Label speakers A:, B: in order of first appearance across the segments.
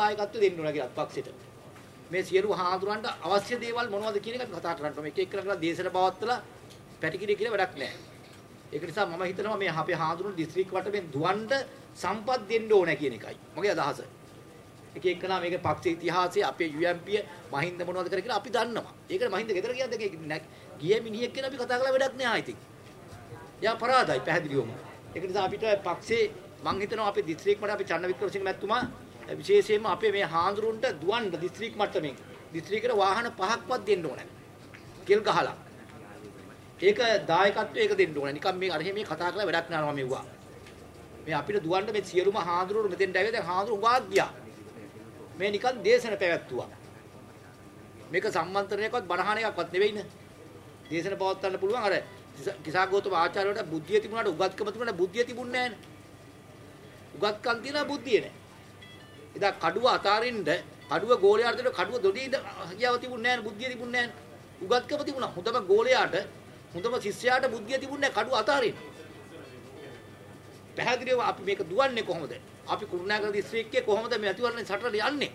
A: දායකත්වය දෙන්න ඕන කියලා පක්ෂෙට. මේ සියලු හාඳුරන්ට අවශ්‍ය දේවල් මොනවද කියන එක අපි කතා කරන්න ඕනේ. එක එක කරලා දේශන පවත්වලා පැටිකිරිය කියලා වැඩක් නැහැ. ඒක නිසා මම හිතනවා මේ අපේ හාඳුරුන් දිස්ත්‍රික් වටෙන් දුවන්න සම්පත් දෙන්න ඕන කියන එකයි. මගේ අදහස. එක එකනා මේක පක්ෂ ඉතිහාසයේ අපේ UMP මහින්ද මොනවද කර කියලා අපි දන්නවා. ඒකට මහින්ද ගෙදර ගියද ගිය මිනිහෙක් කියන අපි කතා කරලා වැඩක් නෑ ආයිතින්. යා පරාදයි පැහැදිලිවම. ඒක නිසා අපිට පක්ෂේ මං හිතනවා අපේ දිස්ත්‍රික් මට අපි චන්න වික්‍රමසිංහ මැතිතුමා විශේෂයෙන්ම අපේ මේ හාඳුරුන්ට දුවන්න දිස්ත්‍රික් මට්ටමින් දිස්ත්‍රික්කේ වාහන පහක්වත් දෙන්න ඕනේ. කෙල් ගහලා. ඒක දායකත්වය ඒක දෙන්න ඕනේ. නිකන් මේ අර මේ කතා කරලා වැඩක් නෑ මම මෙව්වා. මේ අපිට දුවන්න මේ සියලුම හාඳුරුවෝ මෙතෙන්ට ඇවිත් දැන් හාඳුරු උගාක් ගියා. මේ නිකන් දේශන පැවැත්තුවා. මේක සම්මන්ත්‍රණයක්වත් බණහන එකක්වත් නෙවෙයිනේ. දේශන පවත්වන්න පුළුවන් අර කිසాగෞතම ආචාර්යවරුන්ට බුද්ධිය තිබුණාට උගත්කම තිබුණාට බුද්ධිය තිබුණේ නැහැ උගත්කම් තියලා බුද්ධිය නැහැ. එදා කඩුව අතාරින්න කඩුව ගෝලයාට දෙන කඩුව දොඩි හියාව තිබුණේ නැහැ බුද්ධිය තිබුණේ නැහැ. උගත්කම තිබුණා. හොඳම ගෝලයාට හොඳම ශිෂ්‍යයාට බුද්ධිය තිබුණේ නැහැ කඩුව අතාරින්න. පැහැදිලිව අපි මේක දුවන්නේ කොහොමද? අපි කුරුණෑගල දිස්ත්‍රික්කයේ කොහොමද මේ අතිවරණ සටනට යන්නේ?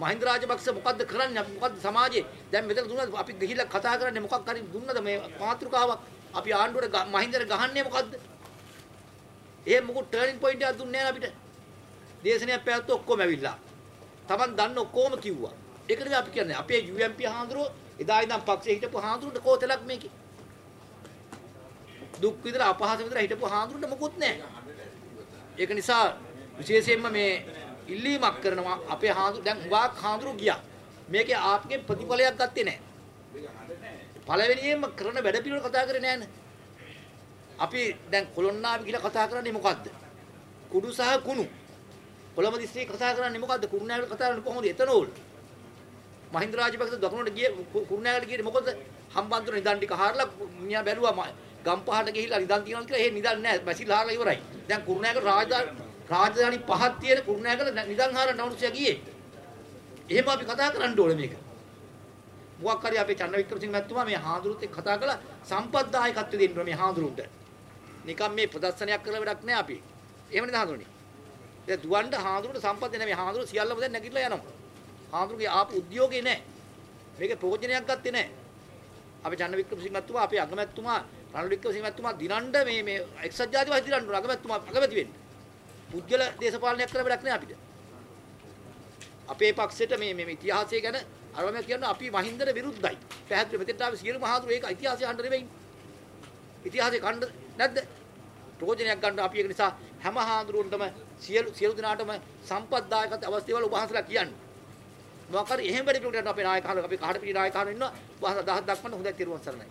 A: මහින්ද රාජපක්ෂ මොකද්ද කරන්නේ? අපි මොකද්ද සමාජයේ? දැන් මෙතන දුන්නද අපි ගිහිල්ලා කතා කරන්නේ මොකක් හරි දුන්නද මේ මාතෘකාවක්? අපි ආණ්ඩුවට මහින්දට ගහන්නේ මොකද්ද? එහෙම මොකෝ ටර්නින් පොයින්ට් එකක් දුන්නේ නැහැ අපිට. දේශනයක් පැවැත්තු ඔක්කොම ඇවිල්ලා. Taman දන්න ඔක්කොම කිව්වා. ඒක නෙවෙයි අපි කියන්නේ. අපේ UMP හාමුදුරුවෝ එදා ඉඳන් පක්ෂයේ හිටපු හාමුදුරුවන්ට කෝතලක් මේකේ. දුක් විඳලා අපහාස විඳලා හිටපු හාමුදුරුවන්ට මොකුත් නැහැ. ඒක නිසා විශේෂයෙන්ම මේ ඉල්ලීමක් කරනවා අපේ හාමුදුරු දැන් හුඟක් හාමුදුරු ගියා. මේකේ ආපගේ ප්‍රතිඵලයක් ගත්තේ නැහැ. පළවෙනියෙන්ම කරන වැඩ පිළිවෙල කතා කරේ නැහැ අපි දැන් කොළොන්නාවි කියලා කතා කරන්නේ මොකද්ද? කුඩු සහ කුණු. කොළඹ දිස්ත්‍රික්ක කතා කරන්නේ මොකද්ද? කුරුණෑගල කතා කරන්නේ කොහොමද? එතනෝල්. මහින්ද රාජපක්ෂ දකුණට ගියේ කුරුණෑගලට ගියේ මොකද? හම්බන්තොට නිදන් ටික හාරලා මියා බැලුවා ගම්පහට ගිහිල්ලා නිදන් තියනවා කියලා එහෙ නිදන් නැහැ. මැසිල් හාරලා ඉවරයි. දැන් කුරුණෑගල රාජධානි රාජධානි පහක් තියෙන කුරුණෑගල නිදන් හාරන්න අවුරුසියා ගියේ. එහෙම අපි කතා කරන්න ඕනේ මේක. මොකක් හරි අපේ චන්න වික්‍රමසිංහ මැතිතුමා මේ හාඳුරුත් එක්ක කතා කළා සම්පත්දායකත්වය දෙන්න ඕනේ මේ හාඳුරුන්ට. නිකම් මේ ප්‍රදර්ශනයක් කරලා වැඩක් නැහැ අපි. එහෙම නේද හාඳුරුනි? දැන් දුවන්න හාඳුරුට සම්පත් දෙන මේ හාඳුරු සියල්ලම දැන් නැගිටලා යනවා. හාඳුරුගේ ආපු උද්‍යෝගේ නැහැ. මේකේ ප්‍රයෝජනයක් ගත්තේ නැහැ. අපි චන්න වික්‍රමසිංහ මැතිතුමා අපේ අගමැතිතුමා රණල් වික්‍රමසිංහ මැතිතුමා දිනන්න මේ මේ එක්සත් ජාතිවාදී දිනන්න අගමැතිතුමා අගමැති වෙන්න. පුද්ගල දේශපාලනයක් කරලා වැඩක් නැහැ අපිට. අපේ පක්ෂෙට මේ මේ ඉතිහාසය ගැන අරම කියන අපි මහින්දට විරුද්ධයි. පැහැදිලි මෙතෙන්ට ආවේ සියලු මහතුරු ඒක ඉතිහාසය අහන්න නෙවෙයි. ඉතිහාසය කණ්ඩ නැද්ද? ප්‍රයෝජනයක් ගන්න අපි ඒක නිසා හැම හාඳුරුවන්ටම සියලු සියලු දිනාටම සම්පත්දායකත් අවශ්‍ය දේවල් උපහාසලා කියන්නේ. මොකක් හරි එහෙම වැඩි පිළිවෙලට අපේ නායකහරු අපේ කහට පිළි නායකහරු ඉන්නවා. උපහාස 1000ක් දක්වන්න හොඳයි තිරුවන් සරණයි.